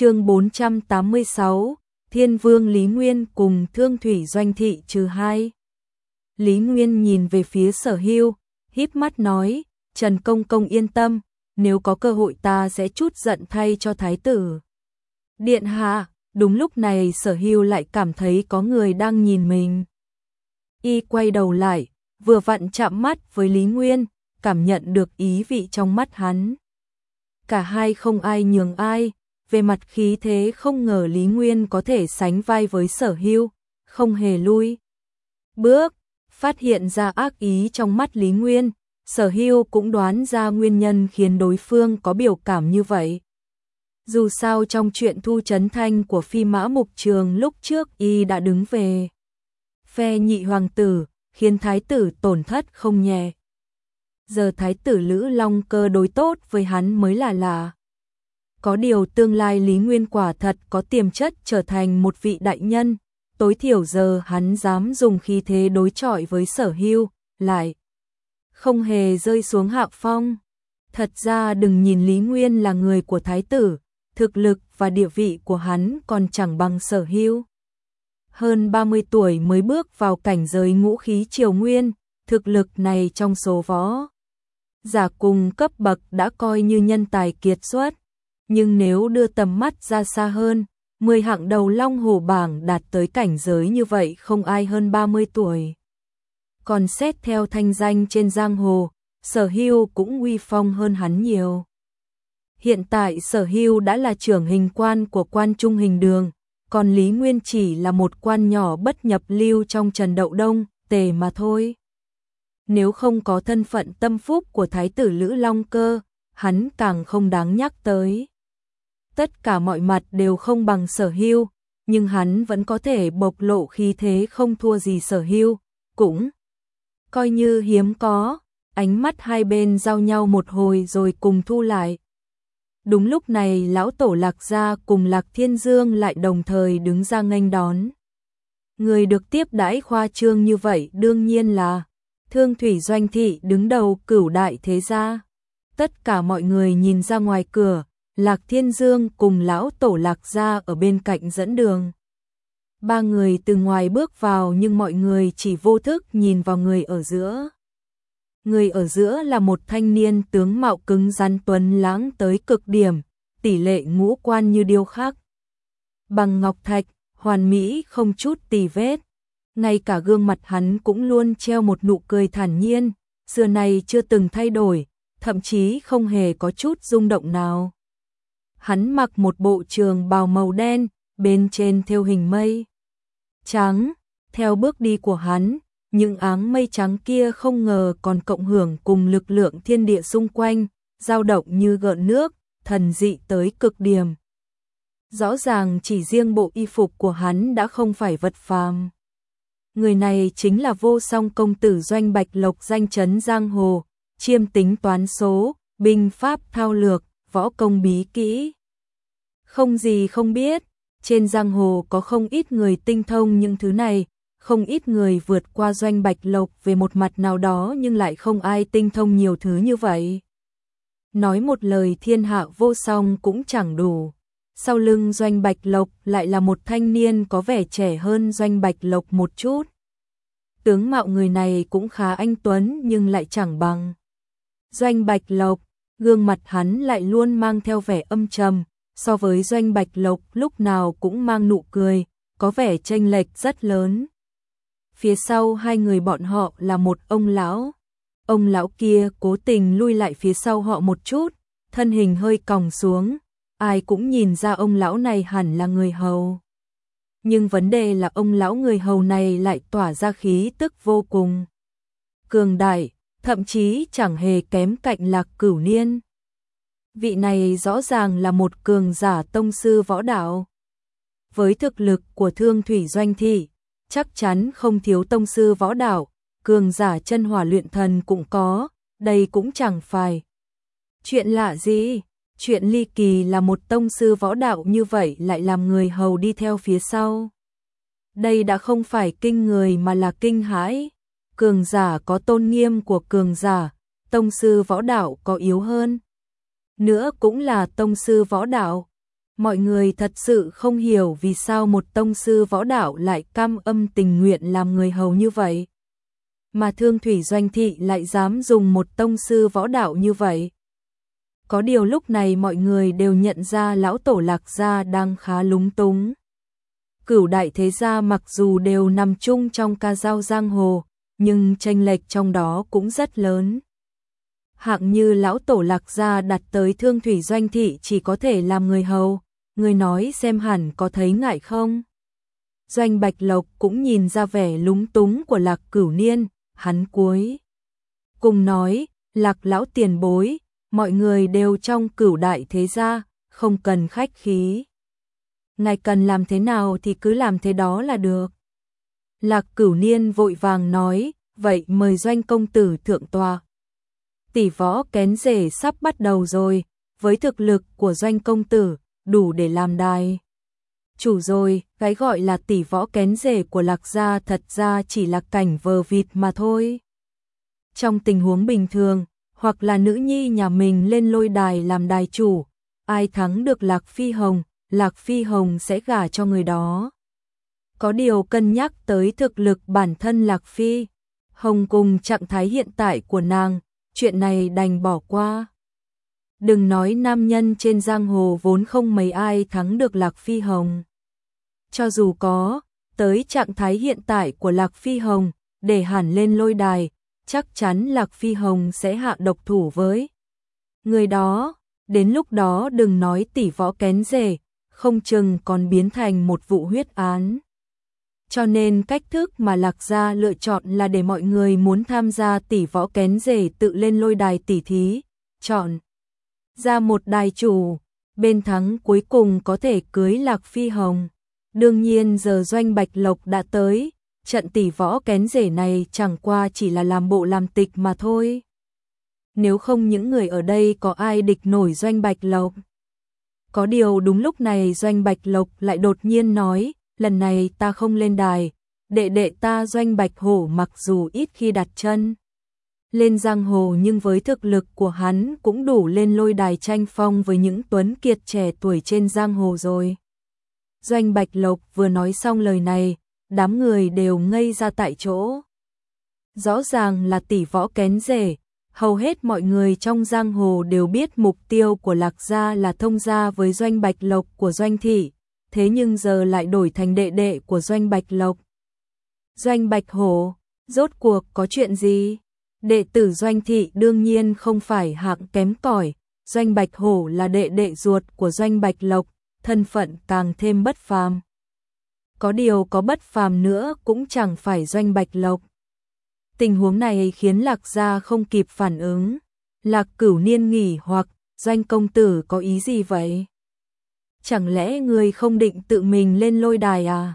chương 486, Thiên Vương Lý Nguyên cùng Thương Thủy Doanh Thị trừ hai. Lý Nguyên nhìn về phía sở hưu, híp mắt nói, Trần Công Công yên tâm, nếu có cơ hội ta sẽ chút giận thay cho Thái tử. Điện hạ, đúng lúc này sở hưu lại cảm thấy có người đang nhìn mình. Y quay đầu lại, vừa vặn chạm mắt với Lý Nguyên, cảm nhận được ý vị trong mắt hắn. Cả hai không ai nhường ai, về mặt khí thế không ngờ Lý Nguyên có thể sánh vai với sở hưu, không hề lui. Bước, phát hiện ra ác ý trong mắt Lý Nguyên, sở hưu cũng đoán ra nguyên nhân khiến đối phương có biểu cảm như vậy. Dù sao trong chuyện thu chấn thanh của phi mã mục trường lúc trước y đã đứng về phe nhị hoàng tử, khiến thái tử tổn thất không nhẹ. Giờ thái tử Lữ Long cơ đối tốt với hắn mới là lạ. Có điều tương lai Lý Nguyên quả thật có tiềm chất trở thành một vị đại nhân, tối thiểu giờ hắn dám dùng khí thế đối chọi với sở hưu, lại không hề rơi xuống hạ phong. Thật ra đừng nhìn Lý Nguyên là người của thái tử, thực lực và địa vị của hắn còn chẳng bằng sở hưu. Hơn 30 tuổi mới bước vào cảnh giới ngũ khí triều nguyên, thực lực này trong số võ. Giả cùng cấp bậc đã coi như nhân tài kiệt xuất, nhưng nếu đưa tầm mắt ra xa hơn, 10 hạng đầu long hồ bảng đạt tới cảnh giới như vậy không ai hơn 30 tuổi. Còn xét theo thanh danh trên giang hồ, sở hưu cũng uy phong hơn hắn nhiều. Hiện tại sở hưu đã là trưởng hình quan của quan trung hình đường, còn Lý Nguyên chỉ là một quan nhỏ bất nhập lưu trong Trần Đậu Đông, tề mà thôi. Nếu không có thân phận tâm phúc của Thái tử Lữ Long Cơ, hắn càng không đáng nhắc tới. Tất cả mọi mặt đều không bằng sở hưu, nhưng hắn vẫn có thể bộc lộ khí thế không thua gì sở hưu, cũng coi như hiếm có, ánh mắt hai bên giao nhau một hồi rồi cùng thu lại. Đúng lúc này lão tổ lạc gia cùng lạc thiên dương lại đồng thời đứng ra nghênh đón. Người được tiếp đãi khoa trương như vậy đương nhiên là thương thủy doanh thị đứng đầu cửu đại thế gia. Tất cả mọi người nhìn ra ngoài cửa, lạc thiên dương cùng lão tổ lạc gia ở bên cạnh dẫn đường. Ba người từ ngoài bước vào nhưng mọi người chỉ vô thức nhìn vào người ở giữa. Người ở giữa là một thanh niên tướng mạo cứng rắn tuấn lãng tới cực điểm, tỷ lệ ngũ quan như điêu khắc. Bằng ngọc thạch, hoàn mỹ không chút tì vết. Ngay cả gương mặt hắn cũng luôn treo một nụ cười thản nhiên, xưa nay chưa từng thay đổi, thậm chí không hề có chút rung động nào. Hắn mặc một bộ trường bào màu đen, bên trên theo hình mây. Trắng, theo bước đi của hắn, những áng mây trắng kia không ngờ còn cộng hưởng cùng lực lượng thiên địa xung quanh, dao động như gợn nước, thần dị tới cực điểm. Rõ ràng chỉ riêng bộ y phục của hắn đã không phải vật phàm. Người này chính là vô song công tử doanh bạch lộc danh chấn giang hồ, chiêm tính toán số, binh pháp thao lược, võ công bí kỹ. Không gì không biết, trên giang hồ có không ít người tinh thông những thứ này, không ít người vượt qua doanh bạch lộc về một mặt nào đó nhưng lại không ai tinh thông nhiều thứ như vậy. Nói một lời thiên hạ vô song cũng chẳng đủ. Sau lưng doanh bạch lộc lại là một thanh niên có vẻ trẻ hơn doanh bạch lộc một chút. Tướng mạo người này cũng khá anh tuấn nhưng lại chẳng bằng. Doanh bạch lộc, gương mặt hắn lại luôn mang theo vẻ âm trầm, so với doanh bạch lộc lúc nào cũng mang nụ cười, có vẻ chênh lệch rất lớn phía sau hai người bọn họ là một ông lão. Ông lão kia cố tình lui lại phía sau họ một chút, thân hình hơi còng xuống, ai cũng nhìn ra ông lão này hẳn là người hầu. Nhưng vấn đề là ông lão người hầu này lại tỏa ra khí tức vô cùng. Cường đại, thậm chí chẳng hề kém cạnh lạc cửu niên. Vị này rõ ràng là một cường giả tông sư võ đạo. Với thực lực của thương thủy doanh thị, chắc chắn không thiếu tông sư võ đạo, cường giả chân hỏa luyện thần cũng có, đây cũng chẳng phải. Chuyện lạ gì, chuyện ly kỳ là một tông sư võ đạo như vậy lại làm người hầu đi theo phía sau. Đây đã không phải kinh người mà là kinh hãi, cường giả có tôn nghiêm của cường giả, tông sư võ đạo có yếu hơn. Nữa cũng là tông sư võ đạo, Mọi người thật sự không hiểu vì sao một tông sư võ đạo lại cam âm tình nguyện làm người hầu như vậy. Mà thương thủy doanh thị lại dám dùng một tông sư võ đạo như vậy. Có điều lúc này mọi người đều nhận ra lão tổ lạc gia đang khá lúng túng. Cửu đại thế gia mặc dù đều nằm chung trong ca giao giang hồ, nhưng tranh lệch trong đó cũng rất lớn. Hạng như lão tổ lạc gia đặt tới thương thủy doanh thị chỉ có thể làm người hầu, người nói xem hẳn có thấy ngại không? Doanh Bạch Lộc cũng nhìn ra vẻ lúng túng của lạc cửu niên, hắn cuối. Cùng nói, lạc lão tiền bối, mọi người đều trong cửu đại thế gia, không cần khách khí. Ngài cần làm thế nào thì cứ làm thế đó là được. Lạc cửu niên vội vàng nói, vậy mời doanh công tử thượng tòa. Tỷ võ kén rể sắp bắt đầu rồi, với thực lực của doanh công tử, đủ để làm đài. Chủ rồi, cái gọi là tỷ võ kén rể của lạc gia thật ra chỉ là cảnh vờ vịt mà thôi. Trong tình huống bình thường, hoặc là nữ nhi nhà mình lên lôi đài làm đài chủ, ai thắng được Lạc Phi Hồng, Lạc Phi Hồng sẽ gả cho người đó. Có điều cân nhắc tới thực lực bản thân Lạc Phi, Hồng cùng trạng thái hiện tại của nàng, chuyện này đành bỏ qua. Đừng nói nam nhân trên giang hồ vốn không mấy ai thắng được Lạc Phi Hồng. Cho dù có, tới trạng thái hiện tại của Lạc Phi Hồng, để hẳn lên lôi đài, chắc chắn Lạc Phi Hồng sẽ hạ độc thủ với. Người đó, đến lúc đó đừng nói tỷ võ kén rể, không chừng còn biến thành một vụ huyết án. Cho nên cách thức mà Lạc Gia lựa chọn là để mọi người muốn tham gia tỷ võ kén rể tự lên lôi đài tỷ thí, chọn ra một đài chủ, bên thắng cuối cùng có thể cưới Lạc Phi Hồng. Đương nhiên giờ doanh Bạch Lộc đã tới, trận tỷ võ kén rể này chẳng qua chỉ là làm bộ làm tịch mà thôi. Nếu không những người ở đây có ai địch nổi doanh Bạch Lộc. Có điều đúng lúc này doanh Bạch Lộc lại đột nhiên nói, lần này ta không lên đài, đệ đệ ta doanh Bạch Hổ mặc dù ít khi đặt chân lên giang hồ nhưng với thực lực của hắn cũng đủ lên lôi đài tranh phong với những tuấn kiệt trẻ tuổi trên giang hồ rồi. Doanh Bạch Lộc vừa nói xong lời này, đám người đều ngây ra tại chỗ. Rõ ràng là tỷ võ kén rể, hầu hết mọi người trong giang hồ đều biết mục tiêu của Lạc Gia là thông gia với Doanh Bạch Lộc của Doanh Thị, thế nhưng giờ lại đổi thành đệ đệ của Doanh Bạch Lộc. Doanh Bạch Hổ, rốt cuộc có chuyện gì? Đệ tử Doanh Thị đương nhiên không phải hạng kém cỏi, Doanh Bạch Hổ là đệ đệ ruột của Doanh Bạch Lộc, thân phận càng thêm bất phàm. Có điều có bất phàm nữa cũng chẳng phải Doanh Bạch Lộc. Tình huống này khiến Lạc Gia không kịp phản ứng. Lạc Cửu Niên nghỉ hoặc Doanh công tử có ý gì vậy? Chẳng lẽ người không định tự mình lên lôi đài à?